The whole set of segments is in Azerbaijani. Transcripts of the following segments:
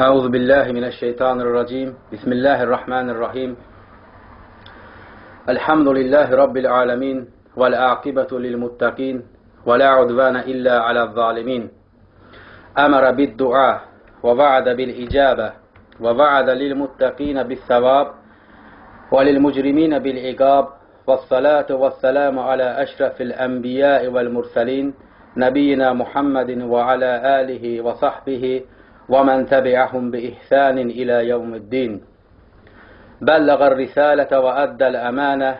أعوذ بالله من الشيطان الرجيم. بسم الله الرحمن الرحيم. الحمد لله رب العالمين والعاقبة للمتقين ولا عدوان إلا على الظالمين. أمر بالدعاء ووعد بالإجابة ووعد للمتقين بالثواب وللمجرمين بالعقاب. والصلاة والسلام على أشرف الأنبياء والمرسلين نبينا محمد وعلى آله وصحبه ومن تبعهم بإحسان إلى يوم الدين. بلغ الرسالة وأدى الأمانة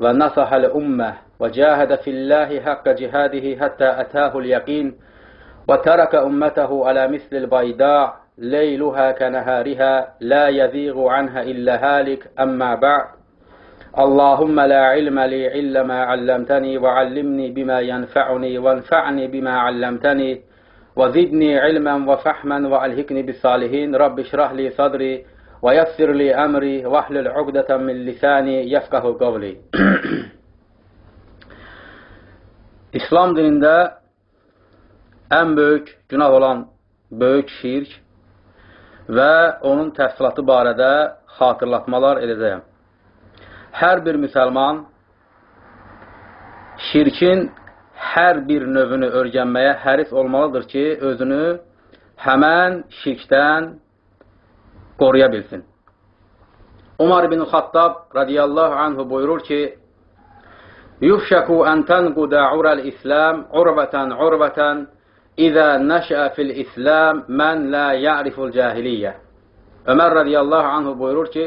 ونصح الأمة وجاهد في الله حق جهاده حتى أتاه اليقين وترك أمته على مثل البيداء ليلها كنهارها لا يزيغ عنها إلا هالك. أما بعد اللهم لا علم لي إلا ما علمتني وعلمني بما ينفعني وانفعني بما علمتني. وزدني علما وفحما وألهكني بالصالحين رب اشرح لي صدري ويسر لي أمري واحلل عقدة من lisani yefkahu qavli İslam dinində ən böyük günah olan böyük şirk və onun təfsilatı barədə xatırlatmalar edəcəyəm. Hər bir müsəlman şirkin hər bir növünü örgənməyə həris olmalıdır ki, özünü həmən şirkdən qoruya bilsin. Umar ibn Xattab radiyallahu anhu buyurur ki, Yufşəku ən tənqudə urəl-İslam urbətən urbətən İzə nəşə fil-İslam mən lə ya'riful cahiliyyə. Ömər radiyallahu anhu buyurur ki,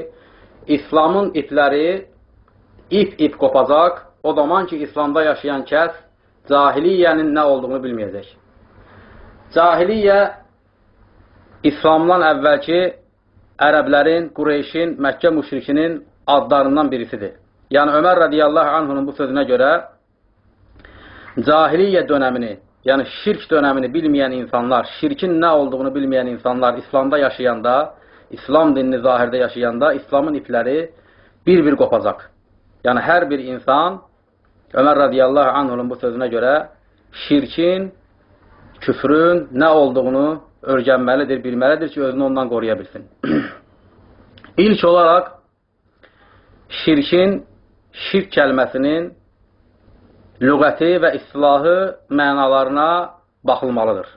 İslamın ipləri ip-ip kopacaq, o zaman ki, İslamda yaşayan kəs cahiliyyənin nə olduğunu bilməyəcək. Cahiliyyə İslamdan əvvəlki ərəblərin, Qureyşin, Məkkə müşrikinin adlarından birisidir. Yəni Ömər radiyallahu anhunun bu sözünə görə cahiliyyə dönəmini, yəni şirk dönəmini bilməyən insanlar, şirkin nə olduğunu bilməyən insanlar İslamda yaşayanda, İslam dinini zahirdə yaşayanda İslamın ipləri bir-bir qopacaq. Yəni hər bir insan Ömər radiyallahu anhunun bu sözünə görə şirkin, küfrün nə olduğunu örgənməlidir, bilməlidir ki, özünü ondan qoruya bilsin. İlk olaraq şirkin, şirk kəlməsinin lüğəti və istilahı mənalarına baxılmalıdır.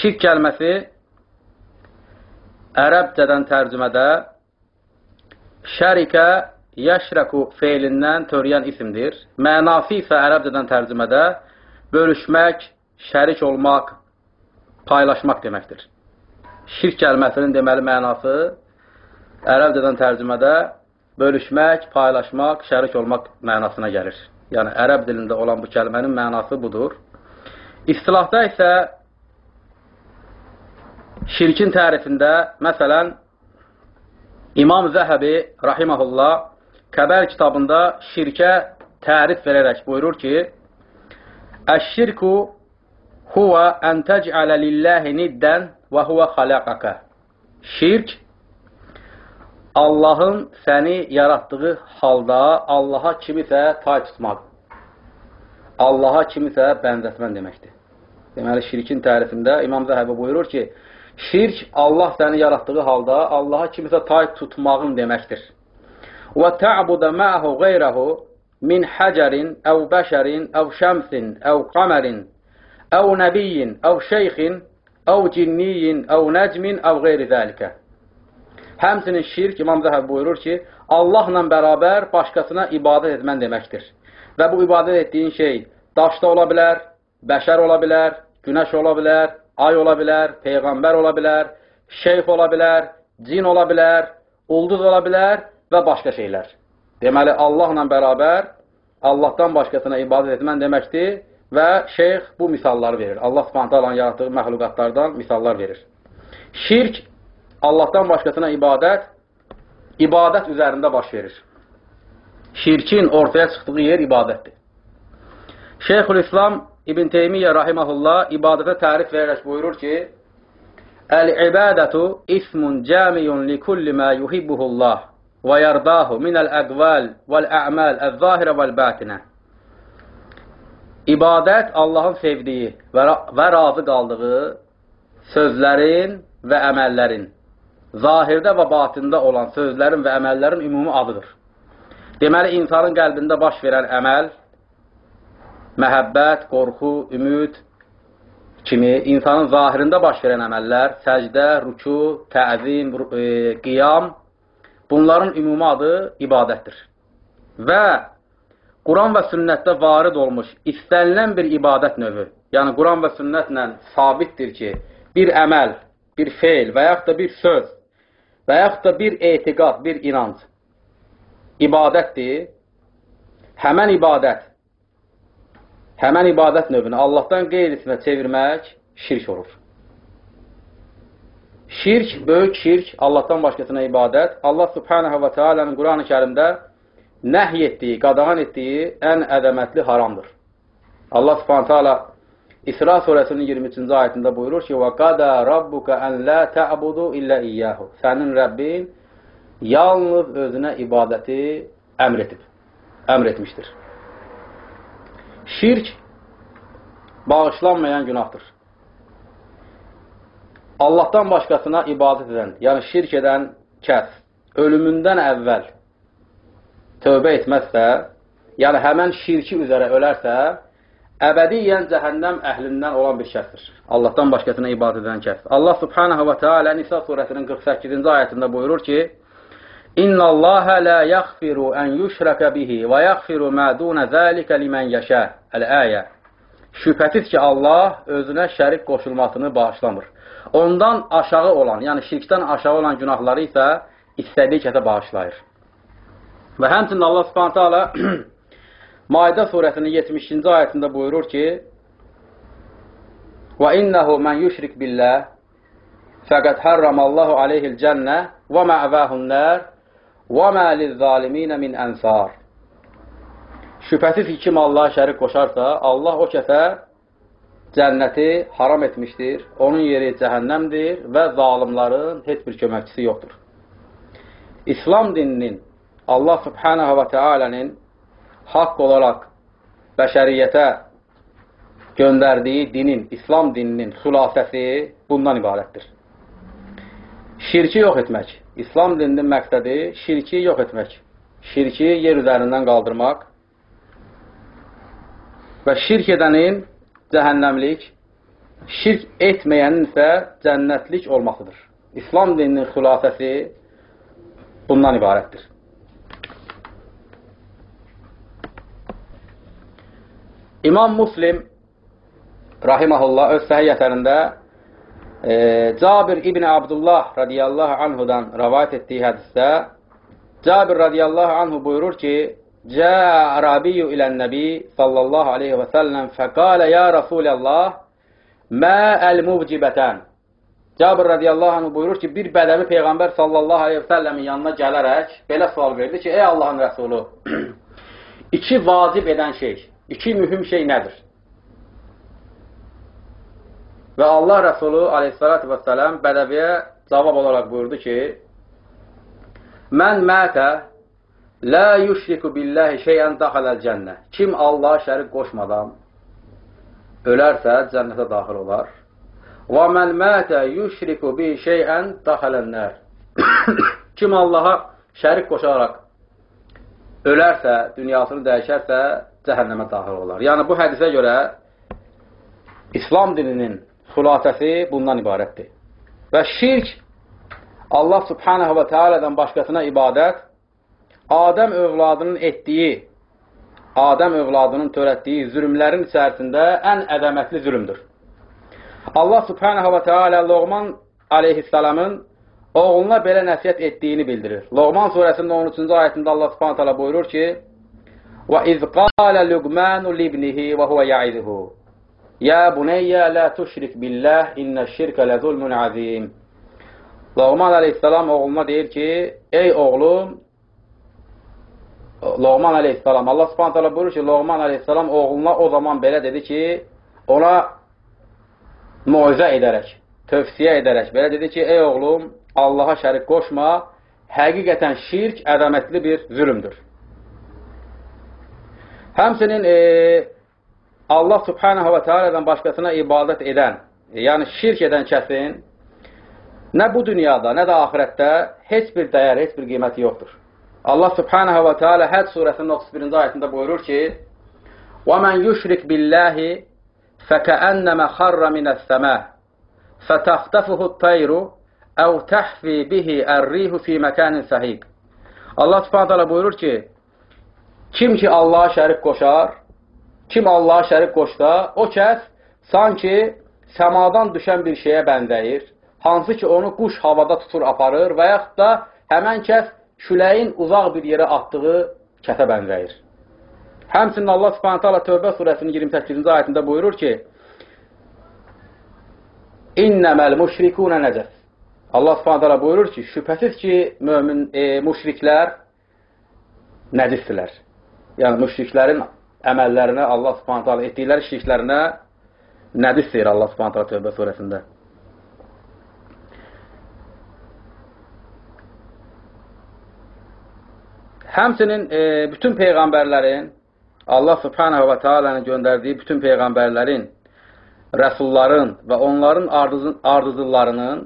Şirk kəlməsi ərəbcədən tərcümədə şərikə yəşrəku feilindən törəyən isimdir. Mənası isə ərəbcədən tərcümədə bölüşmək, şərik olmaq, paylaşmaq deməkdir. Şirk kəlməsinin deməli mənası ərəbcədən tərcümədə bölüşmək, paylaşmaq, şərik olmaq mənasına gəlir. Yəni, ərəb dilində olan bu kəlmənin mənası budur. İstilahda isə şirkin tərifində, məsələn, İmam Zəhəbi, rahiməhullah, Kəbər kitabında şirkə tərif verərək buyurur ki, Əşşirku huvə ən təc'alə lilləhi niddən və huvə xaləqəkə. Şirk, Allahın səni yaratdığı halda Allaha kimisə tay tutmaq. Allaha kimisə bənzətmən deməkdir. Deməli, şirkin tərifində İmam Zəhəbi buyurur ki, şirk Allah səni yaratdığı halda Allaha kimisə tay tutmağın deməkdir. Tə'budə məhu qeyrəhu min həcərin, əv bəşərin, əv şəmsin, əv qamərin, əv nəbiyyin, əv şeyxin, əv cinniyin, əv nəcmin, əv qeyri zəlikə. Həmsinin şirk, İmam Zəhəb buyurur ki, Allahla bərabər başqasına ibadət etmən deməkdir. Və bu ibadət etdiyin şey daşda ola bilər, bəşər ola bilər, günəş ola bilər, ay ola bilər, peyğəmbər ola bilər, şeyx ola bilər, cin ola bilər, ulduz ola bilər və başqa şeylər. Deməli, Allahla bərabər Allahdan başqasına ibadət etmən deməkdir və şeyx bu misalları verir. Allah subhanətələ yaratdığı məxluqatlardan misallar verir. Şirk Allahdan başqasına ibadət, ibadət üzərində baş verir. Şirkin ortaya çıxdığı yer ibadətdir. Şeyxülislam İbn Teymiyyə rahiməhullah ibadətə tərif verərək buyurur ki, Əl-ibadətu ismun cəmiyun li kulli mə yuhibbuhullah və yardahu minəl əqval vəl-ə'mal əz-zahirə vəl-bətinə. İbadət Allahın sevdiyi və, və razı qaldığı sözlərin və əməllərin, zahirdə və batında olan sözlərin və əməllərin ümumi adıdır. Deməli, insanın qəlbində baş verən əməl, məhəbbət, qorxu, ümid kimi insanın zahirində baş verən əməllər, səcdə, ruku, təzim, e, qiyam, bunların ümumi adı ibadətdir. Və Quran və sünnətdə varid olmuş istənilən bir ibadət növü, yəni Quran və sünnətlə sabitdir ki, bir əməl, bir feil və yaxud da bir söz və yaxud da bir etiqad, bir inanc ibadətdir, həmən ibadət, həmən ibadət növünü Allahdan qeyrisinə çevirmək şirk olur. Şirk, böyük şirk, Allahdan başqasına ibadət, Allah subhanahu və teala'nın Quran-ı kərimdə nəhy etdiyi, qadağan etdiyi ən ədəmətli haramdır. Allah subhanətə alə İsra surəsinin 23-cü ayətində buyurur ki, وَقَدَى رَبُّكَ أَنْ لَا تَعْبُدُوا إِلَّا إِيَّهُ Sənin Rəbbin yalnız özünə ibadəti əmr etib, əmr etmişdir. Şirk bağışlanmayan günahdır. Allahdan başqasına ibadət edən, yəni şirk edən kəs ölümündən əvvəl tövbə etməzsə, yəni həmən şirki üzərə ölərsə, əbədiyyən cəhənnəm əhlindən olan bir kəsdir. Allahdan başqasına ibadət edən kəs. Allah subhanahu və teala Nisa surəsinin 48-ci ayətində buyurur ki, İnna Allaha la yaghfiru an yushraka bihi və yaghfiru ma dun zalika limen yasha. El-ayə. Şübhəsiz ki, Allah özünə şərik qoşulmasını bağışlamır. Ondan aşağı olan, yəni şirkdən aşağı olan günahları isə istədiyi kəsə bağışlayır. Və həmçinin Allah subhanətə alə Maidə surəsinin 72-ci ayətində buyurur ki mən yüşrik billəh fəqəd hərramallahu aleyhil cənnə və mə'vəhun nər və mə lizzaliminə min ənsar Şübhəsiz ki, kim Allah şərik qoşarsa, Allah o kəsə cənnəti haram etmişdir, onun yeri cəhənnəmdir və zalimların heç bir köməkçisi yoxdur. İslam dininin Allah subhanahu və tealənin haqq olaraq bəşəriyyətə göndərdiyi dinin, İslam dininin xülasəsi bundan ibarətdir. Şirki yox etmək. İslam dininin məqsədi şirki yox etmək. Şirki yer üzərindən qaldırmaq və şirk edənin cəhənnəmlik, şirk etməyənin isə cənnətlik olmasıdır. İslam dininin xülasəsi bundan ibarətdir. İmam Muslim rahiməhullah öz səhiyyə əsərində e, Cabir ibn Abdullah radiyallahu anhudan rəvayət etdiyi hədisdə Cabir radiyallahu anhu buyurur ki Cəə Ərabiyyu ilən nəbi sallallahu aleyhi və səlləm fəqalə ya Rasulallah mə əl-mubcibətən Cabir radiyallahu anhu buyurur ki, bir bədəvi Peyğəmbər sallallahu aleyhi və səlləmin yanına gələrək belə sual verdi ki, ey Allahın rəsulu, iki vacib edən şey, iki mühüm şey nədir? Və Allah Rəsulu aleyhissalatü vesselam bədəviyə cavab olaraq buyurdu ki, Mən mətə lə yüşriku billəhi şeyən daxaləl cənnə. Kim Allah şərik qoşmadan ölərsə, cənnətə daxil olar. Və mən mətə yüşriku bi şeyən daxalənlər. Kim Allaha şərik qoşaraq ölərsə, dünyasını dəyişərsə, cəhənnəmə daxil olar. Yəni, bu hədisə görə İslam dininin xülasəsi bundan ibarətdir. Və şirk Allah subhanahu və tealədən başqasına ibadət Adəm övladının etdiyi, Adəm övladının törətdiyi zülmlərin içərisində ən ədəmətli zülümdür. Allah subhanahu və tealə Loğman aleyhissalamın oğluna belə nəsiyyət etdiyini bildirir. Loğman surəsində 13-cü ayətində Allah subhanahu teala buyurur ki, وَإِذْ قَالَ لُقْمَانُ لِبْنِهِ وَهُوَ يَعِذُهُ يَا بُنَيَّ لَا تُشْرِكْ بِاللّٰهِ اِنَّ الشِّرْكَ لَذُلْمٌ عَظِيمٌ Loğman aleyhisselam oğluna deyir ki, ey oğlum, Loğman aleyhisselam, Allah subhanət hala buyurur ki, Loğman aleyhisselam oğluna o zaman belə dedi ki, ona muizə edərək, tövsiyə edərək, belə dedi ki, ey oğlum, Allaha şərik qoşma, həqiqətən şirk ədəmətli bir zülümdür. Həmsinin e, Allah subhanahu və teala'dan başqasına ibadət edən yəni şirk edən kəsin nə bu dünyada, nə də axirətdə heç bir dəyər, heç bir qiyməti yoxdur. Allah Subhanahu və Teala Həd surəsinin 31-ci ayətində buyurur ki: "Və men yüşrik billahi fekəennəmə xarra minəs-səmâ fetahtafuhu't-tayru əv tahfi bihi er-rihu fi mekanin sahik." Allah Subhanahu Teala buyurur ki: Kim ki Allaha şərik qoşar, kim Allaha şərik qoşsa, o kəs sanki səmadan düşən bir şeyə bəndəyir. Hansı ki onu quş havada tutur aparır və yaxud da həmən kəs küləyin uzaq bir yerə atdığı kəsə bənzəyir. Həmçinin Allah Subhanahu taala Tövbə surəsinin 28-ci ayətində buyurur ki: İnneməl müşrikun necəs. Allah Subhanahu taala buyurur ki, şübhəsiz ki, mömin e, müşriklər nəcisdirlər. Yəni müşriklərin əməllərinə Allah Subhanahu taala etdikləri şirklərinə nədis deyir Allah Subhanahu taala Tövbə surəsində. Həmçinin e, bütün peyğəmbərlərin Allah Subhanahu və Taala'nın göndərdiyi bütün peyğəmbərlərin, rəsulların və onların ardıcıllarının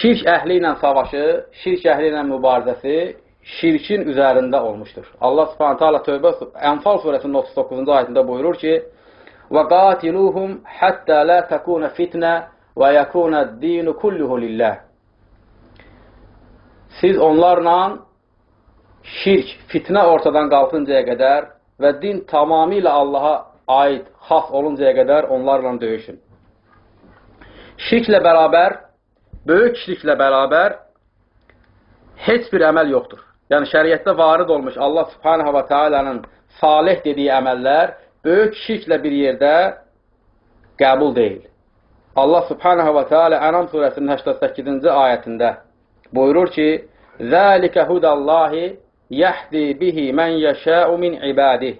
şirk əhli ilə savaşı, şirk əhli ilə mübarizəsi şirkin üzərində olmuşdur. Allah Subhanahu taala Tövbə Ənfal surəsinin 39-cu ayətində buyurur ki: "Və qatiluhum hatta la takuna fitnə və yakuna ad-din kulluhu lillah." Siz onlarla şirk, fitnə ortadan qalxıncaya qədər və din tamamilə Allaha aid, xas oluncaya qədər onlarla döyüşün. Şirklə bərabər, böyük şirklə bərabər heç bir əməl yoxdur. Yəni, şəriətdə varid olmuş Allah subhanahu və teala'nın salih dediyi əməllər böyük şirklə bir yerdə qəbul deyil. Allah subhanahu və teala Ənam surəsinin 88-ci ayətində buyurur ki, Zəlikə hudallahi yəhdi bihi mən yəşəu min ibadih.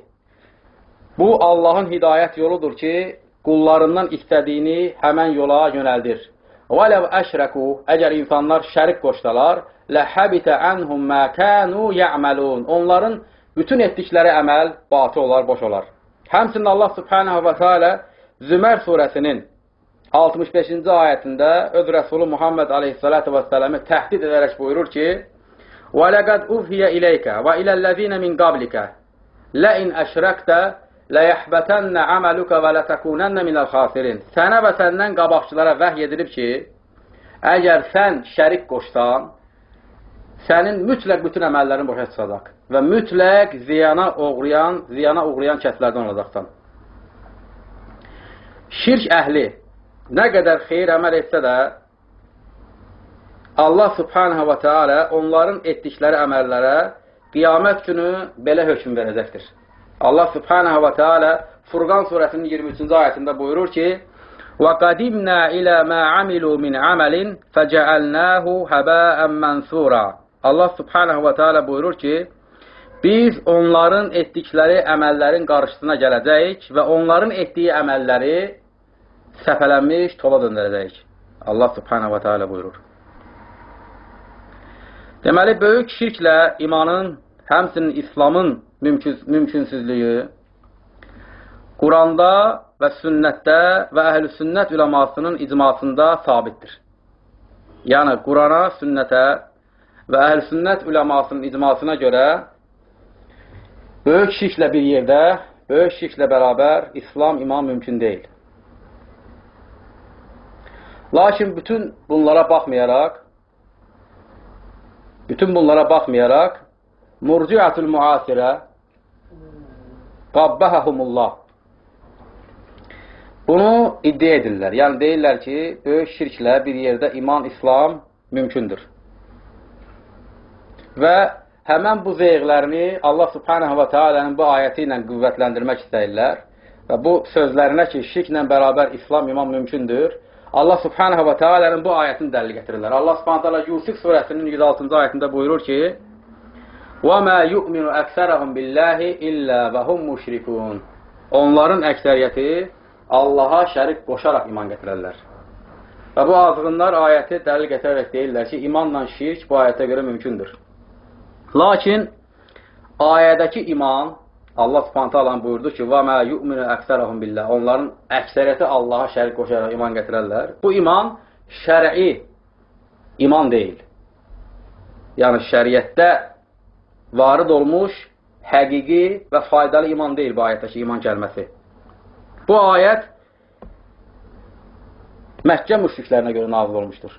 Bu, Allahın hidayət yoludur ki, qullarından istədiyini həmən yola yönəldir. Və ləv əşrəku, əgər insanlar şərik qoşsalar, ləhəbitə ənhum mə kənu yə'məlun. Onların bütün etdikləri əməl batı olar, boş olar. Həmçinin Allah subhanahu və teala Zümər surəsinin 65-ci ayətində öz Rəsulu Muhammed aleyhissalatu və sələmi təhdid edərək buyurur ki, وَلَقَدْ اُفْهِيَ إِلَيْكَ وَإِلَى الَّذ۪ينَ مِنْ قَبْلِكَ لَاِنْ أَشْرَكْتَ لَيَحْبَتَنَّ عَمَلُكَ وَلَتَكُونَنَّ مِنَ الْخَاسِرِينَ Sənə və səndən qabaqçılara vəhy edilib ki, əgər sən şərik qoşsan, sənin mütləq bütün əməllərin boşa çıxacaq və mütləq ziyana uğrayan, ziyana uğrayan kəslərdən olacaqsan. Şirk əhli nə qədər xeyir əməl etsə də, Allah subhanahu və teala onların etdikləri əməllərə qiyamət günü belə hökm verəcəkdir. Allah subhanahu və teala Furqan surəsinin 23-cü ayətində buyurur ki, وَقَدِمْنَا إِلَى مَا عَمِلُوا مِنْ عَمَلٍ فَجَعَلْنَاهُ هَبَاءً مَنْثُورًا Allah subhanahu və teala buyurur ki, biz onların etdikləri əməllərin qarşısına gələcəyik və onların etdiyi əməlləri səpələnmiş tola döndərəcəyik. Allah subhanahu və teala buyurur. Deməli, böyük şirklə imanın, həmsinin İslamın mümkün, mümkünsüzlüyü Quranda və sünnətdə və əhl-i sünnət üləmasının icmasında sabitdir. Yəni, Qurana, sünnətə və əhl-i sünnət üləmasının icmasına görə böyük şirklə bir yerdə, böyük şirklə bərabər İslam iman mümkün deyil. Lakin bütün bunlara baxmayaraq, bütün bunlara baxmayaraq, murciatul muasirə qabbəhəhumullah bunu iddia edirlər. Yəni, deyirlər ki, böyük şirklə bir yerdə iman, İslam mümkündür. Və həmən bu zeyqlərini Allah subhanahu və teala'nın bu ayəti ilə qüvvətləndirmək istəyirlər və bu sözlərinə ki, şirklə bərabər İslam iman mümkündür, Allah Subhanahu və Taala'nın bu ayətini dəlil gətirirlər. Allah Subhanahu taala Yusuf surəsinin 106-cı ayətində buyurur ki: "Və mə yu'minu əksəruhum billahi illə və hum müşrikun." Onların əksəriyyəti Allaha şərik qoşaraq iman gətirərlər. Və bu azğınlar ayəti dəlil gətirərək deyirlər ki, imanla şirk bu ayətə görə mümkündür. Lakin ayədəki iman Allah Subhanahu taala buyurdu ki: "Və mə yu'minu əksərəhum billah." Onların əksəriyyəti Allaha şərik qoşaraq iman gətirərlər. Bu iman şər'i iman deyil. Yəni şəriətdə varid olmuş həqiqi və faydalı iman deyil bu ayətdəki iman kəlməsi. Bu ayət Məkkə müşriklərinə görə nazil olmuşdur.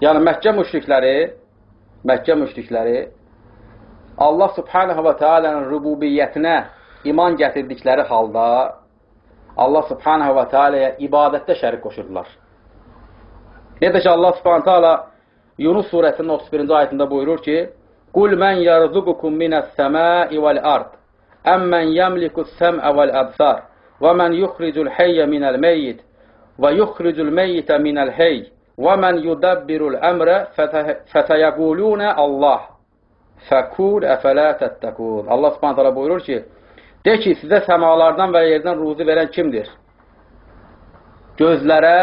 Yəni Məkkə müşrikləri Məkkə müşrikləri Allah subhanahu və teala'nın rububiyyətinə iman gətirdikləri halda Allah subhanahu və teala'ya ibadətdə şərik qoşurdular. Necə ki, Allah subhanahu teala Yunus surəsinin 31-ci ayətində buyurur ki, Qul mən yarzuqukum minəs-səmai vəl-ard, əmmən yəmlikus-səm'ə vəl-əbsar, və mən yuxricul heyyə minəl-meyyid, və yuxricul meyyitə minəl-heyy, və mən yudabbirul əmrə fətəyəqulunə Allah. Fəkur əfələ təttəkun. Allah subhanət hala buyurur ki, de ki, sizə səmalardan və yerdən ruzi verən kimdir? Gözlərə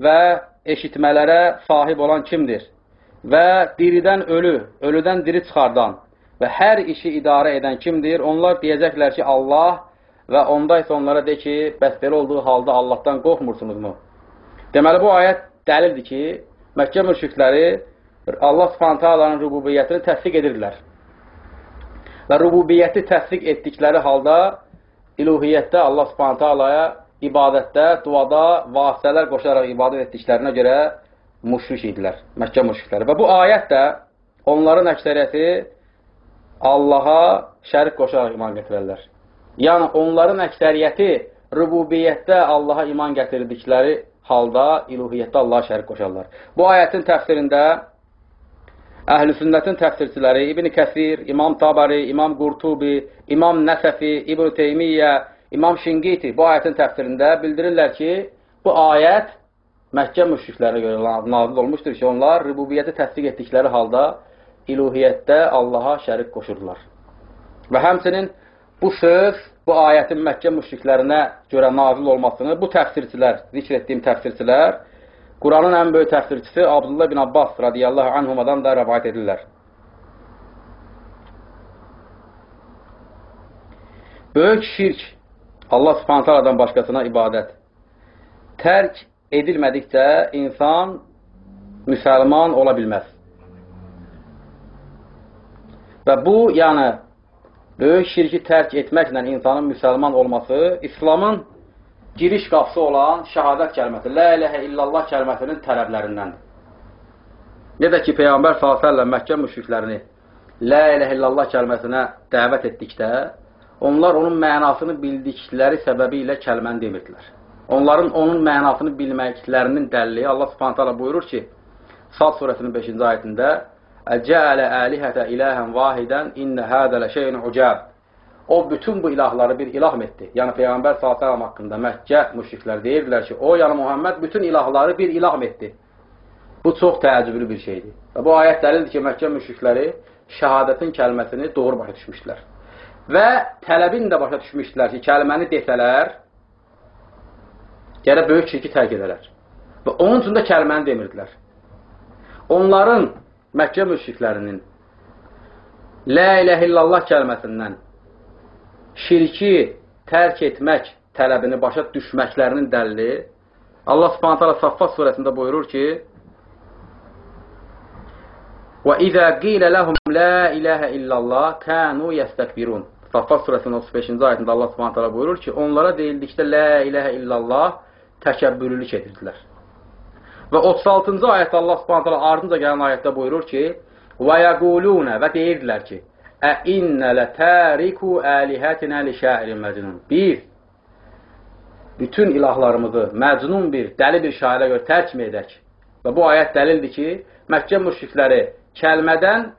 və eşitmələrə sahib olan kimdir? Və diridən ölü, ölüdən diri çıxardan və hər işi idarə edən kimdir? Onlar deyəcəklər ki, Allah və onda isə onlara de ki, bəs belə olduğu halda Allahdan qorxmursunuzmu? Deməli, bu ayət dəlildir ki, Məkkə mürşikləri Allah subhanətə alanın rububiyyətini təsdiq edirlər. Və rububiyyəti təsdiq etdikləri halda iluhiyyətdə Allah subhanətə alaya ibadətdə, duada vasitələr qoşaraq ibadət etdiklərinə görə müşrik idilər, Məkkə müşrikləri. Və bu ayət də onların əksəriyyəti Allaha şərik qoşaraq iman gətirərlər. Yəni, onların əksəriyyəti rububiyyətdə Allaha iman gətirdikləri halda iluhiyyətdə Allaha şərik qoşarlar. Bu ayətin təfsirində Əhl-i sünnətin təfsirçiləri İbn Kəsir, İmam Tabari, İmam Qurtubi, İmam Nəsəfi, İbn Teymiyyə, İmam Şingiti bu ayətin təfsirində bildirirlər ki, bu ayət Məkkə müşriklərə görə nazil olmuşdur ki, onlar rübubiyyəti təsdiq etdikləri halda iluhiyyətdə Allaha şərik qoşurdular. Və həmçinin bu söz, bu ayətin Məkkə müşriklərinə görə nazil olmasını bu təfsirçilər, zikr etdiyim təfsirçilər Quranın ən böyük təfsirçisi Abdullah bin Abbas radiyallahu anhumadan da rəvayət edirlər. Böyük şirk Allah subhanət haladan başqasına ibadət tərk edilmədikcə insan müsəlman ola bilməz. Və bu, yəni, böyük şirki tərk etməklə insanın müsəlman olması İslamın giriş qapısı olan şəhadət kəlməsi, Lə iləhə illallah kəlməsinin tələblərindəndir. Necə ki, Peyğəmbər s.ə.v Məkkə müşriklərini Lə iləhə illallah kəlməsinə dəvət etdikdə, onlar onun mənasını bildikləri səbəbi ilə kəlməni demirdilər. Onların onun mənasını bilməklərinin dəlili Allah subhanətə buyurur ki, Sad surəsinin 5-ci ayətində Əcələ əlihətə iləhən vahidən innə hədələ şeyin ucəb O bütün bu ilahları bir ilah etdi? Yəni Peyğəmbər s.ə.v haqqında Məkkə müşriklər deyirdilər ki, o yəni Muhammed bütün ilahları bir ilah etdi? Bu çox təəccüblü bir şeydir. Və bu ayət dəlildir ki, Məkkə müşrikləri şəhadətin kəlməsini doğru başa düşmüşdülər. Və tələbin də başa düşmüşdülər ki, kəlməni desələr, gərək böyük şirki tərk edələr. Və onun üçün də kəlməni demirdilər. Onların, Məkkə müşriklərinin Lə ilə illallah kəlməsindən şirki tərk etmək tələbini başa düşməklərinin dəlili Allah Subhanahu taala Saffat surəsində buyurur ki: "Və izə qilə ləhum la ilahə illallah kanu yestekbirun." Saffat surəsinin 35-ci ayətində Allah Subhanahu taala buyurur ki, onlara deyildikdə la ilahə illallah təkəbbürlülük edirdilər. Və 36-cı ayətdə Allah Subhanahu taala ardınca gələn ayətdə buyurur ki: "Və yəquluna" və deyirdilər ki: Əinnə lətəriku əlihətinə li şairin məcnun. Biz bütün ilahlarımızı məcnun bir, dəli bir şairə görə tərk mi edək? Və bu ayət dəlildir ki, Məkkə müşrikləri kəlmədən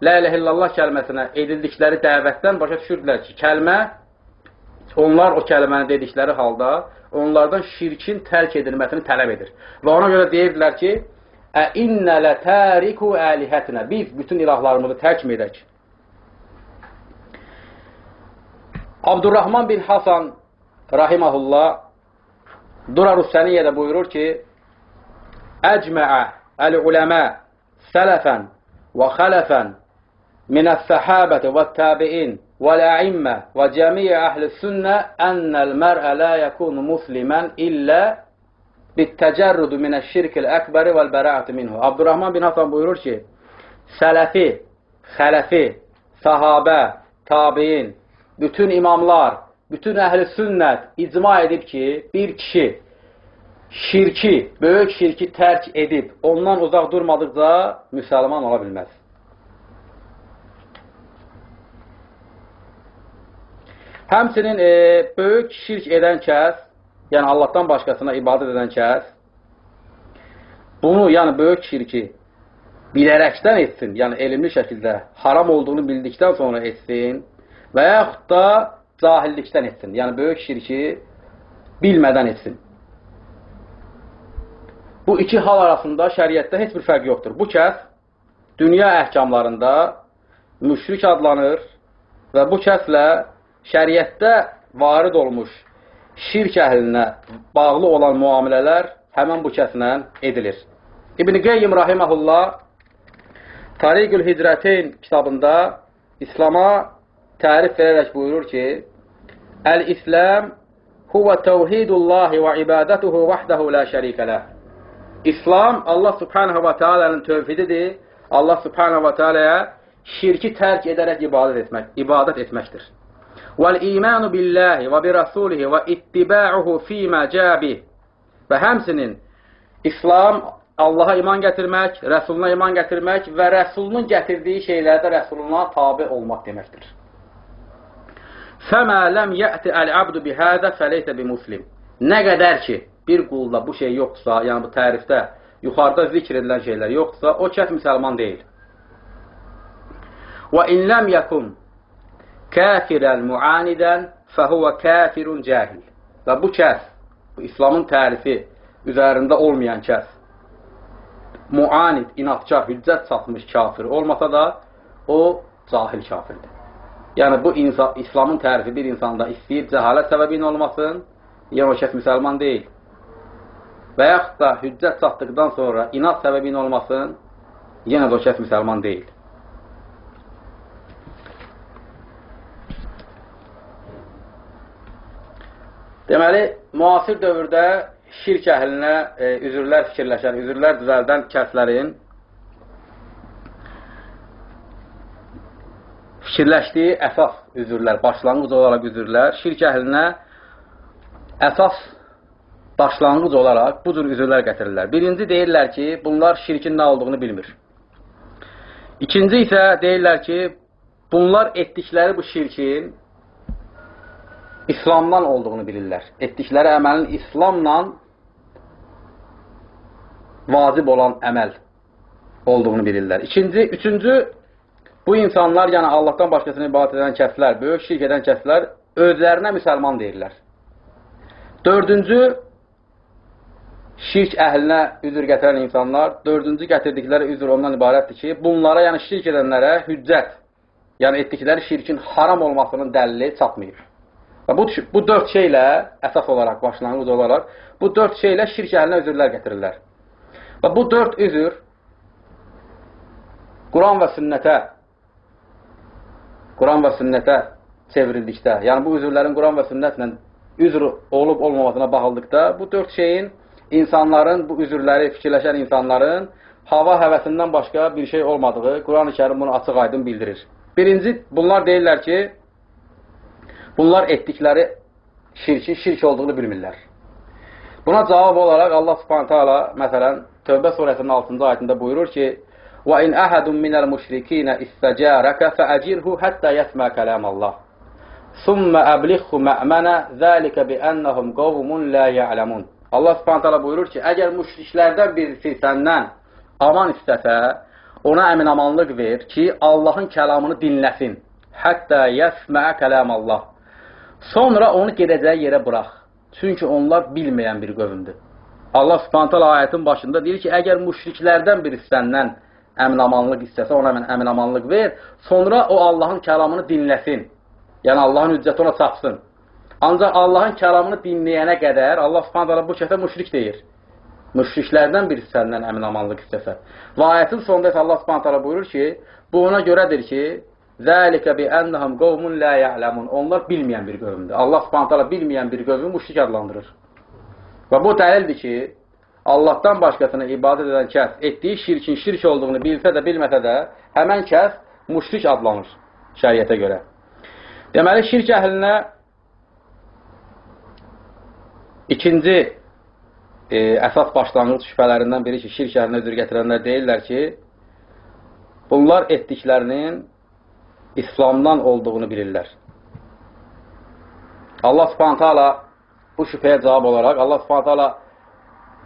Lə ilə illallah kəlməsinə edildikləri dəvətdən başa düşürdülər ki, kəlmə onlar o kəlməni dedikləri halda onlardan şirkin tərk edilməsini tələb edir. Və ona görə deyirdilər ki, Əinnə lətəriku əlihətinə. Biz bütün ilahlarımızı tərk edək? Abdurrahman bin Hasan rahimahullah Durarus Səniyyədə buyurur ki, Əcməə əl-uləmə sələfən və xələfən minəs-səhabəti və təbiin والأئمة وجميع أهل السنة أن المرء لا يكون مسلما إلا بالتجرد من الشirk الأكبر والبراءة minhu. Abdurrahman bin Hasan buyurur ki, sələfi, xələfi, sahabə, tabiin, bütün imamlar, bütün əhl-i sünnət icma edib ki, bir kişi şirki, böyük şirki tərk edib, ondan uzaq durmadıqca müsəlman ola bilməz. Həmçinin e, böyük şirk edən kəs, yəni Allahdan başqasına ibadət edən kəs, bunu, yəni böyük şirki bilərəkdən etsin, yəni elmli şəkildə haram olduğunu bildikdən sonra etsin və yaxud da cahillikdən etsin, yəni böyük şirki bilmədən etsin. Bu iki hal arasında şəriətdə heç bir fərq yoxdur. Bu kəs dünya əhkamlarında müşrik adlanır və bu kəslə şəriətdə varid olmuş şirk əhlinə bağlı olan müamilələr həmən bu kəslə edilir. İbn-i Qeyyim Rahiməhullah Tariqül Hicrəteyn kitabında İslama tərif verərək buyurur ki, Əl-İslam huvə təvhidullahi və ibadətuhu vəhdəhu la şərikə ləh. İslam Allah subhanahu və teala'nın tövhididir. Allah subhanahu və teala'ya şirki tərk edərək ibadət etmək, ibadət etməkdir. وَالْاِيمَانُ بِاللّٰهِ وَبِرَسُولِهِ وَاِتِّبَاعُهُ ف۪ي مَا جَابِهِ Və həmsinin İslam Allaha iman gətirmək, Rəsuluna iman gətirmək və Rəsulunun gətirdiyi şeylərdə Rəsuluna tabi olmaq deməkdir. Fəmə ləm yəti əl-abdu bihədə fəleytə bimuslim. Nə qədər ki, bir qulda bu şey yoxdursa, yəni bu tərifdə yuxarıda zikr edilən şeylər yoxdursa, o kəs müsəlman deyil. Və in ləm yəkum kafirən muanidən fəhuvə kafirun cahil. Və bu kəs, bu İslamın tərifi üzərində olmayan kəs, muanid, inatçı, hüccət satmış kafir olmasa da, o cahil kafirdir. Yəni, bu insan, İslamın tərifi bir insanda istəyir cəhalət səbəbin olmasın, yəni o kəs müsəlman deyil. Və yaxud da hüccət satdıqdan sonra inat səbəbin olmasın, yenə də o kəs müsəlman deyil. Deməli, müasir dövrdə şirk əhlinə e, üzürlər fikirləşən, üzürlər düzəldən kəslərin fikirləşdiyi əsas üzürlər, başlanğıc olaraq üzürlər, şirk əhlinə əsas başlanğıc olaraq bu cür üzürlər gətirirlər. Birinci deyirlər ki, bunlar şirkin nə olduğunu bilmir. İkinci isə deyirlər ki, bunlar etdikləri bu şirkin İslamdan olduğunu bilirlər. Etdikləri əməlin İslamla vacib olan əməl olduğunu bilirlər. İkinci, üçüncü, bu insanlar, yəni Allahdan başqasını ibadət edən kəslər, böyük şirk edən kəslər özlərinə müsəlman deyirlər. Dördüncü, şirk əhlinə üzr gətirən insanlar, dördüncü gətirdikləri üzr ondan ibarətdir ki, bunlara, yəni şirk edənlərə hüccət, yəni etdikləri şirkin haram olmasının dəlili çatmayıb. Və bu, bu dörd şeylə, əsas olaraq, başlanğıc olaraq, bu dörd şeylə şirk əhlinə üzrlər gətirirlər. Və bu dörd üzr Quran və sünnətə Quran və sünnətə çevrildikdə, yəni bu üzrlərin Quran və sünnətlə üzr olub olmamasına baxıldıqda, bu dörd şeyin insanların, bu üzrləri fikirləşən insanların hava həvəsindən başqa bir şey olmadığı Quran-ı Kərim bunu açıq aydın bildirir. Birinci, bunlar deyirlər ki, Bunlar etdikləri şirkin şirk olduğunu bilmirlər. Buna cavab olaraq Allah Subhanahu taala məsələn Tövbə surəsinin 6-cı ayətində buyurur ki: "Və in ahadun minel müşrikin istajaraka fa'ajirhu hatta yasma kalam Allah. Summa ablighu ma'mana zalika bi annahum qawmun la ya'lamun." Allah Subhanahu taala buyurur ki, əgər müşriklərdən birisi səndən aman istəsə, ona əminamanlıq ver ki, Allahın kəlamını dinləsin. Hətta yasma kalam Allah. Sonra onu gedəcəyi yerə burax. Çünki onlar bilməyən bir qövmdür. Allah subhantal ayətin başında deyir ki, əgər müşriklərdən biri səndən əminamanlıq istəsə, ona əminamanlıq ver, sonra o Allahın kəlamını dinləsin. Yəni, Allahın hüccəti ona çatsın. Ancaq Allahın kəlamını dinləyənə qədər Allah subhanət bu kəsə müşrik deyir. Müşriklərdən biri səndən əminamanlıq istəsə. Və ayətin sonunda isə Allah subhanət buyurur ki, bu ona görədir ki, Zəlikə bi ennəhum qovmun la ya'lamun. Onlar bilməyən bir qövmdür. Allah Subhanahu taala bilməyən bir qövmü müşrik adlandırır. Və bu dəlildir ki, Allahdan başqasına ibadət edən kəs etdiyi şirkin şirk olduğunu bilsə də, bilməsə də, həmən kəs müşrik adlanır şəriətə görə. Deməli, şirk əhlinə ikinci e, əsas başlanğıc şübhələrindən biri ki, şirk əhlinə üzr gətirənlər deyirlər ki, bunlar etdiklərinin İslamdan olduğunu bilirlər. Allah subhanətə ala bu şübhəyə cavab olaraq Allah subhanətə ala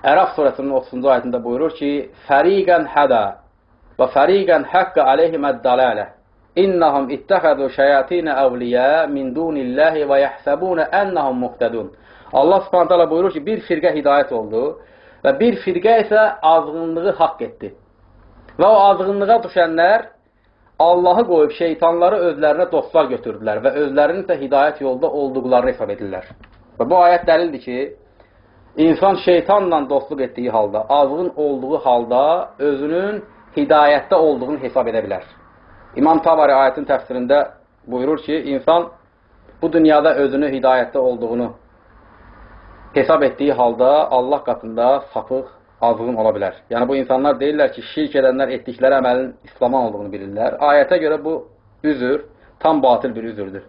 Ərəf surəsinin 30-cu ayətində buyurur ki, Fəriqən hədə və fəriqən həqqə aleyhiməd dalalə İnnəhum ittəxədu şəyatinə əvliyə min dunilləhi və yəhsəbunə ennəhum muhtədun. Allah subhanətə ala buyurur ki, bir firqə hidayət oldu və bir firqə isə azğınlığı haqq etdi. Və o azğınlığa düşənlər Allahı qoyub şeytanları özlərinə dostlar götürdülər və özlərinin isə hidayət yolda olduqlarını hesab edirlər. Və bu ayət dəlildir ki, insan şeytanla dostluq etdiyi halda, azğın olduğu halda özünün hidayətdə olduğunu hesab edə bilər. İmam Tabari ayətin təfsirində buyurur ki, insan bu dünyada özünü hidayətdə olduğunu hesab etdiyi halda Allah qatında sapıq, azğın ola bilər. Yəni, bu insanlar deyirlər ki, şirk edənlər etdikləri əməlin İslama olduğunu bilirlər. Ayətə görə bu üzür tam batil bir üzürdür.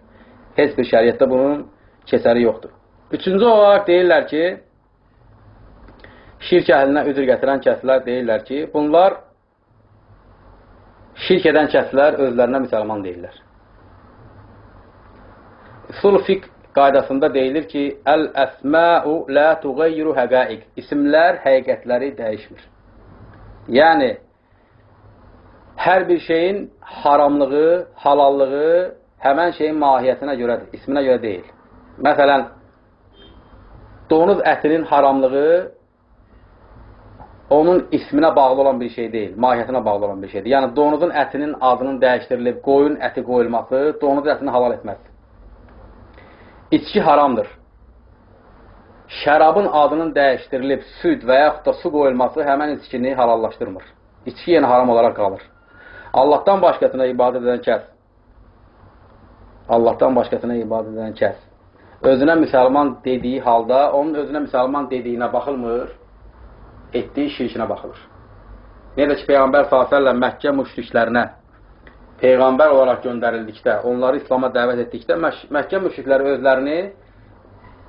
Heç bir şəriətdə bunun keçəri yoxdur. Üçüncü olaraq deyirlər ki, şirk əhlinə üzr gətirən kəslər deyirlər ki, bunlar şirk edən kəslər özlərinə müsəlman deyirlər. Usul fiqh qaydasında deyilir ki, Əl-əsməu lə tuğayyiru həqaiq. İsimlər həqiqətləri dəyişmir. Yəni, hər bir şeyin haramlığı, halallığı həmən şeyin mahiyyətinə görədir, isminə görə deyil. Məsələn, donuz ətinin haramlığı onun isminə bağlı olan bir şey deyil, mahiyyətinə bağlı olan bir şeydir. Yəni, donuzun ətinin adının dəyişdirilib, qoyun əti qoyulması donuz ətini halal etməz. İçki haramdır. Şərabın adının dəyişdirilib süd və yaxud da su qoyulması həmən içkini halallaşdırmır. İçki yenə haram olaraq qalır. Allahdan başqasına ibadət edən kəs, Allahdan başqasına ibadət edən kəs, özünə müsəlman dediyi halda, onun özünə müsəlman dediyinə baxılmır, etdiyi şirkinə baxılır. Necə ki, Peyğəmbər s.ə.v Məkkə müşriklərinə Peyğəmbər olaraq göndərildikdə, onları İslama dəvət etdikdə, Məkkə müşrikləri özlərini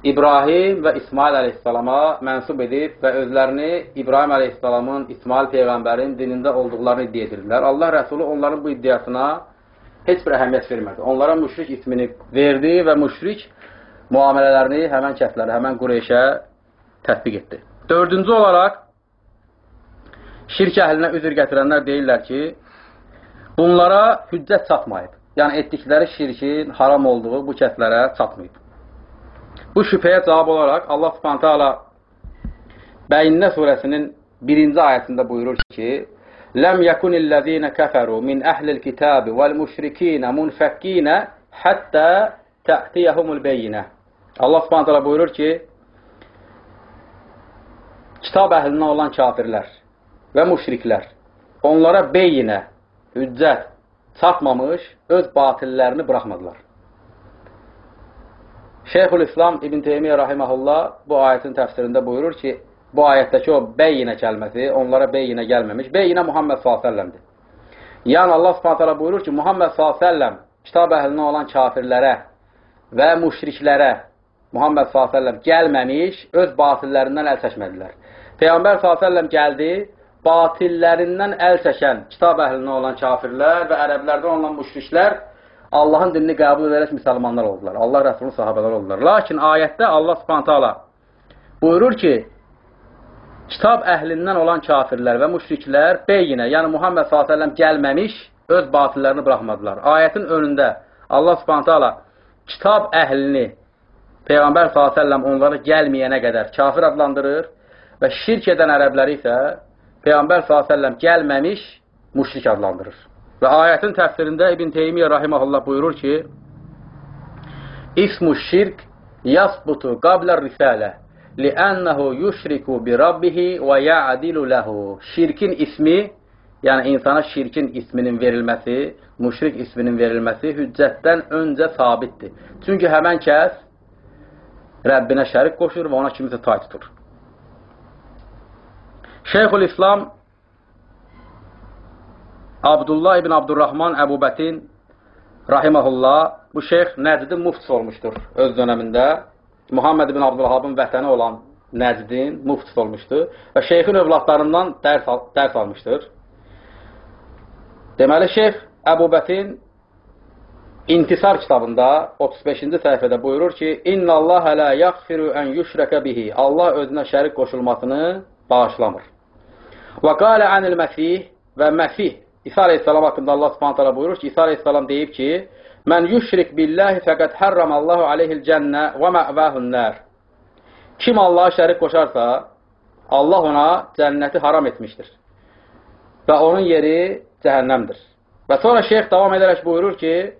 İbrahim və İsmail əleyhissalama mənsub edib və özlərini İbrahim əleyhissalamın, İsmail Peyğəmbərin dinində olduqlarını iddia edirdilər. Allah Rəsulü onların bu iddiasına heç bir əhəmiyyət vermədi. Onlara müşrik ismini verdi və müşrik müamilələrini həmən kəslərə, həmən Qureyşə tətbiq etdi. Dördüncü olaraq, şirk əhlinə üzr gətirənlər deyirlər ki, bunlara hüccət çatmayıb. Yəni, etdikləri şirkin haram olduğu bu kəslərə çatmayıb. Bu şübhəyə cavab olaraq Allah subhanətə ala Bəyinnə surəsinin birinci ayəsində buyurur ki, Ləm yəkunillezine kəfəru min əhlil kitabi vəl müşrikinə munfəkkinə həttə tə'tiyəhumul beyinə. Allah subhanətə ala buyurur ki, kitab əhlindən olan kafirlər və müşriklər onlara beyinə, hüccət çatmamış öz batillərini buraxmadılar. Şeyxül İslam İbn Teymiyyə rahiməhullah bu ayətin təfsirində buyurur ki, bu ayətdəki o beyinə kəlməsi onlara beyinə gəlməmiş. Beyinə Muhammed s.ə.vədir. Yəni Allah s.ə.v buyurur ki, Muhammed s.ə.v kitab əhlinə olan kafirlərə və müşriklərə Muhammed s.ə.v gəlməmiş, öz batillərindən əl çəkmədilər. Peyğəmbər s.ə.v gəldi, batillərindən əl çəkən kitab əhlinə olan kafirlər və ərəblərdən olan müşriklər Allahın dinini qəbul edərək müsəlmanlar oldular. Allah Rəsulunun sahabələr oldular. Lakin ayətdə Allah subhanətə ala buyurur ki, kitab əhlindən olan kafirlər və müşriklər beyinə, yəni Muhammed s.ə.v gəlməmiş, öz batillərini buraxmadılar. Ayətin önündə Allah subhanətə ala kitab əhlini Peyğəmbər s.ə.v onlara gəlməyənə qədər kafir adlandırır və şirk edən ərəbləri isə Peyğəmbər s.ə.v gəlməmiş müşrik adlandırır. Və ayətin təfsirində İbn Teymiyyə rahiməhullah buyurur ki, İsmu şirk yasbutu qablər risalə li'ənəhu yüşriku bi rabbihi və ya'dilu ləhu. Şirkin ismi yəni insana şirkin isminin verilməsi, müşrik isminin verilməsi hüccətdən öncə sabitdir. Çünki həmən kəs Rəbbinə şərik qoşur və ona kimisə tay tutur. Şeyxül İslam Abdullah ibn Abdurrahman Əbubətin rahiməhullah bu şeyx Nəcdin muftisi olmuşdur öz dönəmində. Muhammed ibn Abdülhabın vətəni olan Nəcdin muftisi olmuşdur və şeyxin övladlarından dərs, al dərs almışdır. Deməli, şeyx Əbubətin İntisar kitabında 35-ci səhifədə buyurur ki, İnna Allah la yaghfiru an yushraka bihi. Allah özünə şərik qoşulmasını bağışlamır. Və qala anil Məsih və Məsih İsa əleyhissalam haqqında Allah Subhanahu taala buyurur ki, İsa əleyhissalam deyib ki, "Mən yüşrik billahi fəqad harramallahu aleyhil cənnə və məvahun-nar." Kim Allaha şərik qoşarsa, Allah ona cənnəti haram etmişdir. Və onun yeri cəhənnəmdir. Və sonra şeyx davam edərək buyurur ki,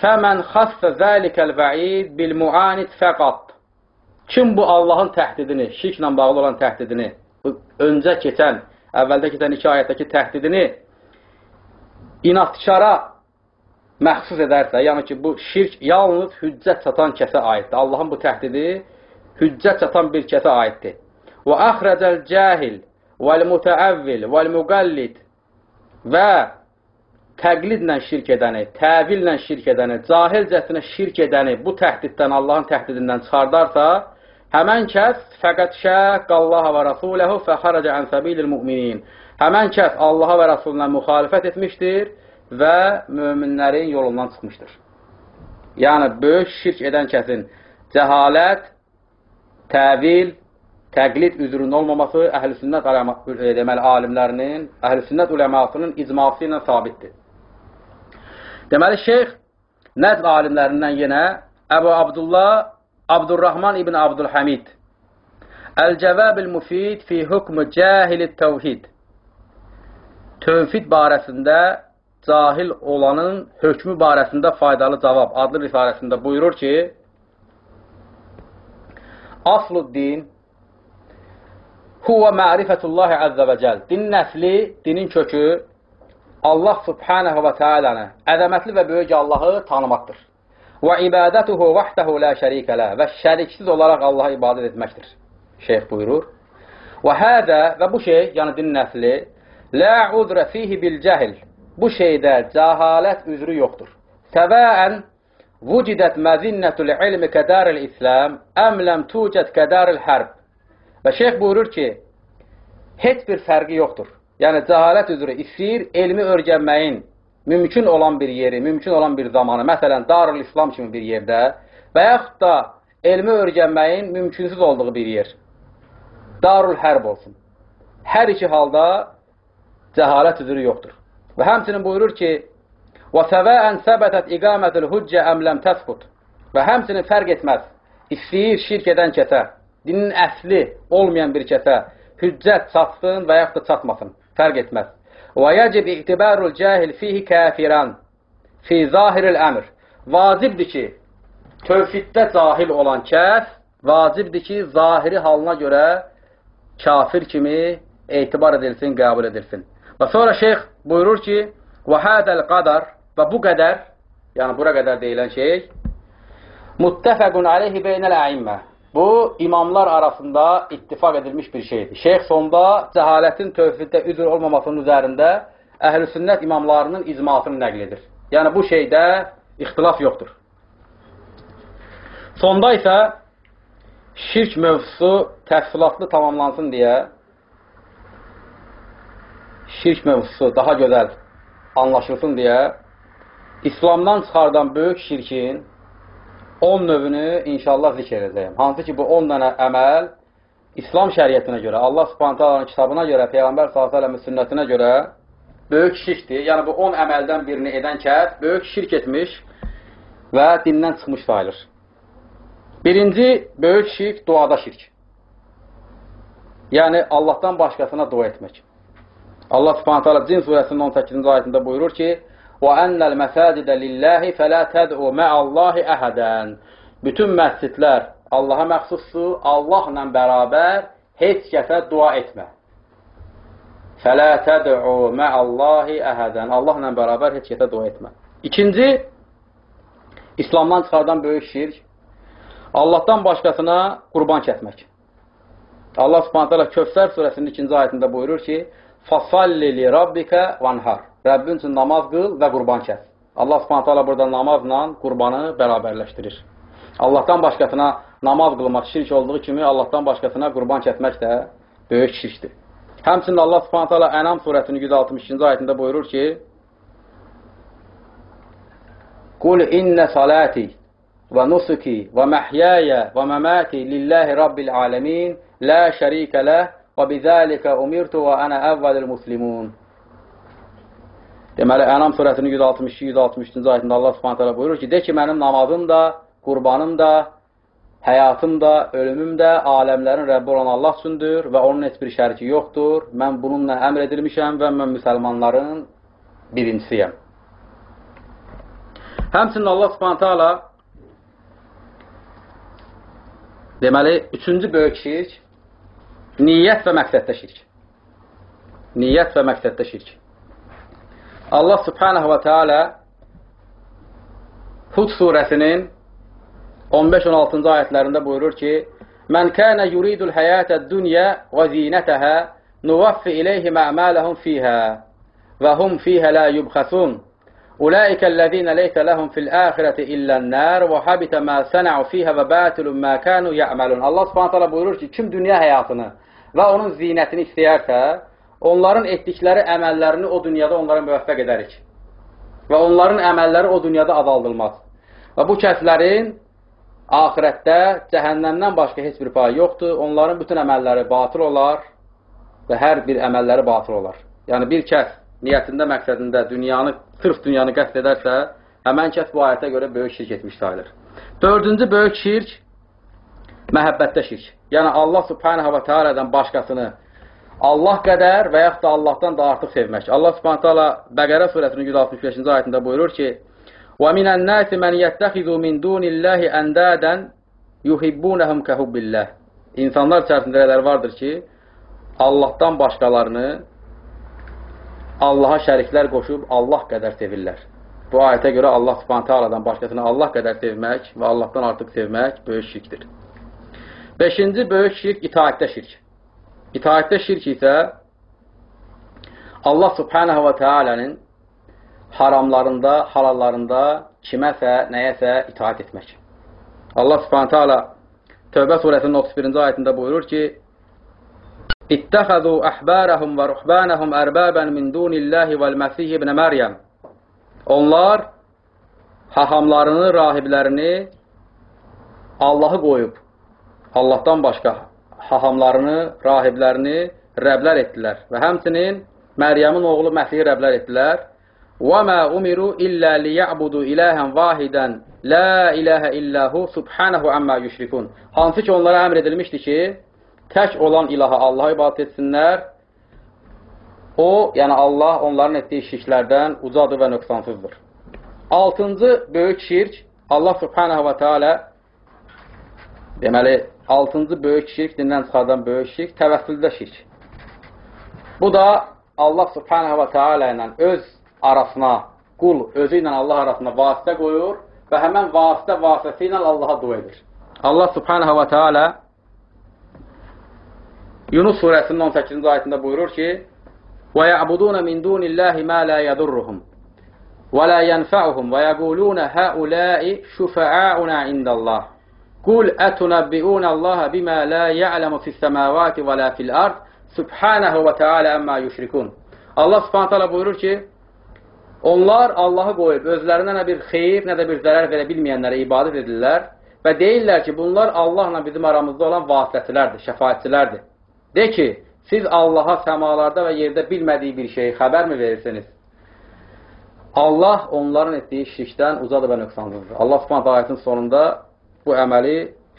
"Fəmən xassa zəlikəl vəid bil muanid fəqat." Kim bu Allahın təhdidini, şirklə bağlı olan təhdidini, öncə keçən, əvvəldə keçən iki ayətdəki təhdidini inatçara məxsus edərsə, yəni ki, bu şirk yalnız hüccət çatan kəsə aiddir. Allahın bu təhdidi hüccət çatan bir kəsə aiddir. Və əxrəcəl cahil vəl-mütəəvvil vəl-müqallid və təqlidlə şirk edəni, təvillə şirk edəni, cahilcəsinə şirk edəni bu təhdiddən, Allahın təhdidindən çıxardarsa, həmən kəs fəqət şəq Allah və Rasuləhu fəxərəcə ən səbilil müminin. Həmən kəs Allaha və Rasuluna müxalifət etmişdir və möminlərin yolundan çıxmışdır. Yəni, böyük şirk edən kəsin cəhalət, təvil, təqlid üzrünün olmaması əhl-i sünnət e, deməli, alimlərinin, əhl-i sünnət uləmasının icması ilə sabitdir. Deməli, şeyx nədl alimlərindən yenə Əbu Abdullah Abdurrahman ibn Abdülhəmid Əl-Cəvəb-ül Müfid fi hukmu cəhil-i təvhid tövhid barəsində cahil olanın hökmü barəsində faydalı cavab adlı risaləsində buyurur ki, Asluddin huvə mərifətullahi əzzə və cəl. Din nəsli, dinin kökü Allah subhanəhə və tealəni, əzəmətli və böyük Allahı tanımaqdır. Və ibadətuhu vəhdəhu la şərikələ və şəriksiz olaraq Allaha ibadət etməkdir. Şeyx buyurur. Və hədə və bu şey, yəni din nəsli, Lə udrə fihi bil cəhil. Bu şeydə cəhalət üzrü yoxdur. Səvəən vücidət məzinnətul ilmi qədəril İslam, əm ləm tucət qədəril hərb. Və şeyx buyurur ki, heç bir fərqi yoxdur. Yəni, cəhalət üzrü istəyir elmi örgənməyin mümkün olan bir yeri, mümkün olan bir zamanı, məsələn, Darül İslam kimi bir yerdə və yaxud da elmi örgənməyin mümkünsüz olduğu bir yer. Darül hərb olsun. Hər iki halda cəhalət üzrü yoxdur. Və həmçinin buyurur ki, وَسَوَاءً سَبَتَتْ إِقَامَةُ الْهُجَّ أَمْ لَمْ تَسْقُطْ Və həmçinin fərq etməz. İstəyir şirk edən kəsə, dinin əsli olmayan bir kəsə hüccət çatsın və yaxud da çatmasın. Fərq etməz. وَيَجِبْ اِعْتِبَارُ الْجَاهِلْ فِيهِ كَافِرًا فِي ظَاهِرِ الْأَمْرِ Vacibdir ki, tövhiddə cahil olan kəs vacibdir ki, zahiri halına görə kafir kimi etibar edilsin, qəbul edilsin. Və sonra şeyx buyurur ki, və hədəl qadar və bu qədər, yəni bura qədər deyilən şey, muttəfəqun aleyhi beynəl əimmə. Bu, imamlar arasında ittifak edilmiş bir şeydir. Şeyx sonda cəhalətin tövhiddə üzr olmamasının üzərində əhl-i sünnət imamlarının icmasını nəql edir. Yəni, bu şeydə ixtilaf yoxdur. Sonda isə şirk mövzusu təfsilatlı tamamlansın deyə şirk mövzusu daha gözəl anlaşılsın deyə İslamdan çıxardan böyük şirkin 10 növünü inşallah zikr edəcəyim. Hansı ki, bu 10 dənə əməl İslam şəriyyətinə görə, Allah subhanətələrin kitabına görə, Peyğəmbər s.ə.v-in sünnətinə görə böyük şirkdir. Yəni, bu 10 əməldən birini edən kəs böyük şirk etmiş və dindən çıxmış sayılır. Birinci, böyük şirk, duada şirk. Yəni, Allahdan başqasına dua etmək. Allah Subhanahu taala Cin surəsinin 18-ci ayətində buyurur ki: "Və ennel mesacidə lillahi fəla təd'u ma'allahi ahadan." Bütün məscidlər Allaha məxsusdur. Allahla bərabər heç kəsə dua etmə. Fələ təd'u mə'allahi əhədən. Allahla bərabər heç kəsə dua etmə. İkinci, İslamdan çıxardan böyük şirk, Allahdan başqasına qurban kəsmək. Allah subhanət hələ Kövsər surəsinin ikinci ayətində buyurur ki, Fasalli li rabbikə vanhar. Rəbbin üçün namaz qıl və qurban kəs. Allah subhanət hələ burada namazla qurbanı bərabərləşdirir. Allahdan başqasına namaz qılmaq şirk olduğu kimi, Allahdan başqasına qurban kəsmək də böyük şirkdir. Həmçinin Allah subhanət hələ Ənam surəsinin 162-ci ayətində buyurur ki, Qul innə salati və nusuki və məhyəyə və məməti lillahi rabbil aləmin la şərikə ləh umirtu və ənə əvvəlil muslimun. Deməli, Ənam surəsinin 162-163-cü ayətində Allah subhanət buyurur ki, de ki, mənim namazım da, qurbanım da, həyatım da, ölümüm də aləmlərin Rəbbi olan Allah üçündür və onun heç bir şəriki yoxdur. Mən bununla əmr edilmişəm və mən müsəlmanların birincisiyəm. Həmçinin Allah subhanətə ala deməli, üçüncü böyük şirk niyyət və məqsəddə şirk. Niyyət və məqsəddə şirk. Allah subhanəhu və teala Hud surəsinin 15-16-cı ayətlərində buyurur ki, Mən kənə yuridul həyətəd dünya və zinətəhə nuvaffi iləyhim əmələhum fiyhə və hum fiyhə la yubxəsun أولئك الذين ليس لهم في الآخرة إلا النار وحبط ما صنعوا فيها və batilun ma kanu ya'malun. Allah Subhanahu taala buyurur ki, kim dünya həyatını və onun zinətini istəyərsə, onların etdikləri əməllərini o dünyada onlara müvəffəq edərik. Və onların əməlləri o dünyada azaldılmaz. Və bu kəslərin axirətdə cəhənnəmdən başqa heç bir payı yoxdur. Onların bütün əməlləri batıl olar və hər bir əməlləri batıl olar. Yəni bir kəs niyyətində, məqsədində dünyanı, sırf dünyanı qəsd edərsə, həmən kəs bu ayətə görə böyük şirk etmiş sayılır. Dördüncü böyük şirk, məhəbbətdə şirk. Yəni, Allah subhanə və tealədən başqasını Allah qədər və yaxud da Allahdan da artıq sevmək. Allah subhanə teala Bəqərə surəsinin 165-ci ayətində buyurur ki, وَمِنَ النَّاسِ مَنْ يَتَّخِذُ مِنْ دُونِ اللَّهِ أَنْدَادًا يُحِبُّونَهُمْ كَهُبِّ اللَّهِ İnsanlar içərisində elələr vardır ki, Allahdan başqalarını Allaha şəriklər qoşub Allah qədər sevirlər. Bu ayətə görə Allah subhanətə aladan başqasını Allah qədər sevmək və Allahdan artıq sevmək böyük şirkdir. Beşinci böyük şirk itaətdə şirk. İtaətdə şirk isə Allah subhanə və tealənin haramlarında, halallarında kiməsə, nəyəsə itaət etmək. Allah subhanətə alə Tövbə surəsinin 31-ci ayətində buyurur ki, İttəxəzu əhbərəhum və ruhbənəhum ərbəbən min dunillahi vəl-Məsih ibn Məryəm. Onlar hahamlarını, rahiblərini Allahı qoyub, Allahdan başqa hahamlarını, rahiblərini rəblər etdilər. Və həmçinin Məryəmin oğlu Məsihi rəblər etdilər. وَمَا أُمِرُوا إِلَّا لِيَعْبُدُوا إِلَهًا وَاحِدًا لَا إِلَهَ إِلَّا هُ سُبْحَانَهُ عَمَّا يُشْرِكُونَ Hansı ki onlara əmr edilmişdi ki, tək olan ilaha Allaha ibadət etsinlər. O, yəni Allah onların etdiyi şirklərdən ucadır və nöqsansızdır. Altıncı böyük şirk, Allah subhanahu və teala deməli, altıncı böyük şirk, dindən çıxardan böyük şirk, təvəssüldə şirk. Bu da Allah subhanahu və teala ilə öz arasına, qul özü ilə Allah arasına vasitə qoyur və həmən vasitə vasitəsi ilə Allaha dua edir. Allah subhanahu və teala Yunus surəsinin 18-ci ayətində buyurur ki, وَيَعْبُدُونَ مِنْ دُونِ اللَّهِ مَا لَا يَضُرُّهُمْ وَلَا يَنْفَعُهُمْ وَيَقُولُونَ هَؤُلَاءِ شُفَعَاؤُنَا عِنْدَ اللَّهِ قُلْ أَتُنَبِّئُونَ اللَّهَ بِمَا لَا يَعْلَمُ فِي السَّمَاوَاتِ وَلَا فِي الْأَرْضِ سُبْحَانَهُ وَتَعَالَى أَمَّا يُشْرِكُونَ Allah subhanahu teala buyurur ki, onlar Allahı qoyub, özlərinə nə bir xeyir, nə də bir zərər verə bilməyənlərə ibadət edirlər və deyirlər ki, bunlar Allahla bizim aramızda olan vasitəçilərdir, şəfaətçilərdir. De ki, siz Allaha səmalarda və yerdə bilmədiyi bir şeyi xəbərmi verirsiniz? Allah onların etdiyi şirkdən uzadır və nöqsanlıdır. Allah subhanət ayətin sonunda bu əməli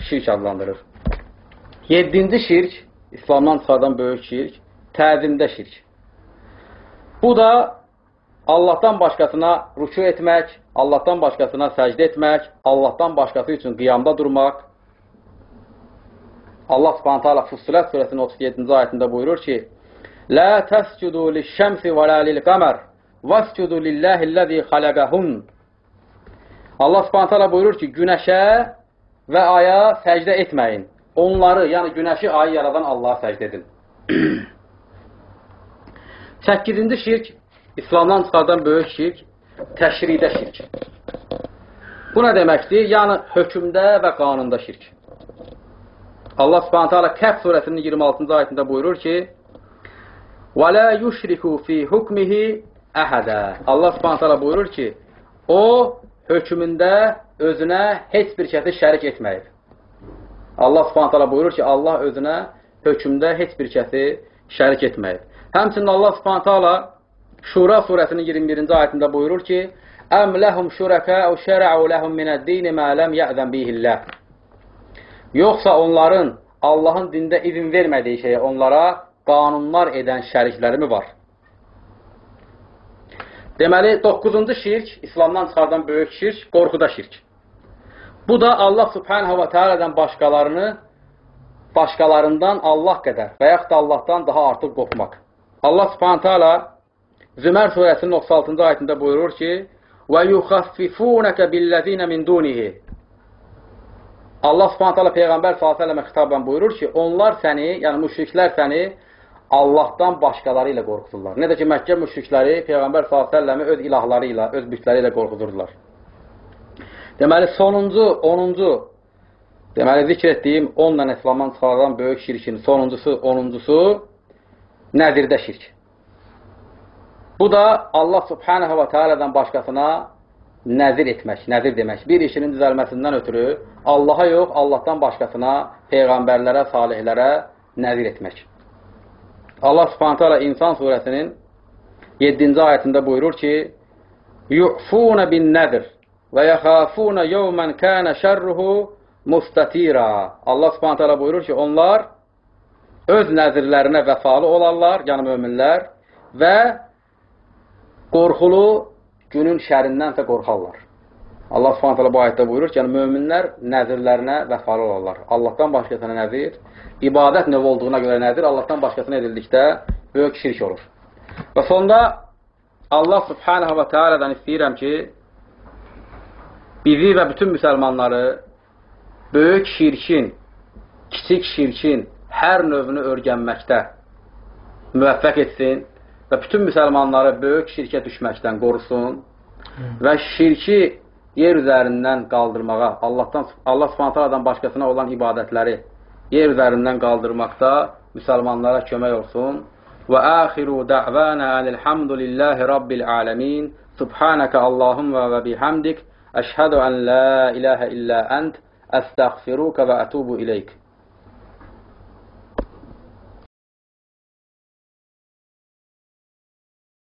şirk adlandırır. Yedinci şirk, İslamdan çıxardan böyük şirk, təzimdə şirk. Bu da Allahdan başqasına rüku etmək, Allahdan başqasına səcdə etmək, Allahdan başqası üçün qiyamda durmaq, Allah subhanətə alə Fussilət surəsinin 37-ci ayətində buyurur ki, Lə təscudu liş-şəmsi və lə lil-qamar vəscudu lillahi'l-ləzi xalaqahun. Allah Subhanahu taala buyurur ki, günəşə və aya səcdə etməyin. Onları, yəni günəşi, ayı yaradan Allaha səcdə edin. 8-ci şirk İslamdan çıxardan böyük şirk təşridə şirk. Bu nə deməkdir? Yəni hökmdə və qanunda şirk. Allah Subhanahu taala Kəhf surəsinin 26-cı ayətində buyurur ki: "Və la yushriku fi hukmihi ahada." Allah Subhanahu taala buyurur ki, o hökmündə özünə heç bir kəsi şərik etməyib. Allah Subhanahu taala buyurur ki, Allah özünə hökmdə heç bir kəsi şərik etməyib. Həmçinin Allah Subhanahu taala Şura surəsinin 21-ci ayətində buyurur ki: "Əm lehum şuraka'u şer'u lehum minəd-din ma lam ya'zan bihillah." Yoxsa onların Allahın dində izin vermədiyi şeyə onlara qanunlar edən şəriklərimi var? Deməli, 9-cu şirk, İslamdan çıxardan böyük şirk, qorxuda şirk. Bu da Allah subhanahu və teala'dan başqalarını, başqalarından Allah qədər və yaxud da Allahdan daha artıq qorxmaq. Allah subhanahu teala Zümər surəsinin 36-cı ayətində buyurur ki, yuxaffifunəkə billəzinə min dunihi Allah subhanət hala Peyğəmbər s.ə.və xitabən buyurur ki, onlar səni, yəni müşriklər səni Allahdan başqaları ilə qorxudurlar. Necə ki, Məkkə müşrikləri Peyğəmbər s.ə.və öz ilahları ilə, öz bütləri ilə qorxudurdular. Deməli, sonuncu, 10-cu, deməli, zikr etdiyim 10 dənə İslamdan çıxardan böyük şirkin sonuncusu, 10-uncusu nəzirdə şirk. Bu da Allah subhanəhə və tealədən başqasına nəzir etmək, nəzir demək. Bir işinin düzəlməsindən ötürü Allaha yox, Allahdan başqasına, peyğəmbərlərə, salihlərə nəzir etmək. Allah subhanət hala İnsan surəsinin 7-ci ayətində buyurur ki, nəzir və yəxafunə yevmən kənə şərruhu mustatira. Allah subhanət hala buyurur ki, onlar öz nəzirlərinə vəfalı olarlar, yəni möminlər və qorxulu günün şərindən də qorxarlar. Allah Subhanahu taala bu ayətdə buyurur ki, yəni möminlər nəzirlərinə vəfalı olarlar. Allahdan başqasına nəzir, ibadət növ olduğuna görə nəzir, Allahdan başqasına edildikdə böyük şirk olur. Və sonda Allah Subhanahu və Teala'dan istəyirəm ki, bizi və bütün müsəlmanları böyük şirkin, kiçik şirkin hər növünü örgənməkdə müvəffəq etsin və bütün müsəlmanları böyük şirkə düşməkdən qorusun və şirki yer üzərindən qaldırmağa, Allahdan Allah Subhanahu başqasına olan ibadətləri yer üzərindən qaldırmaqda müsəlmanlara kömək olsun. Və axiru da'vana elhamdülillahi rabbil alamin. Subhanaka Allahumma və bihamdik. Əşhədu ən la ilahə illə ənt. Əstəğfiruka və ətubu ileyk.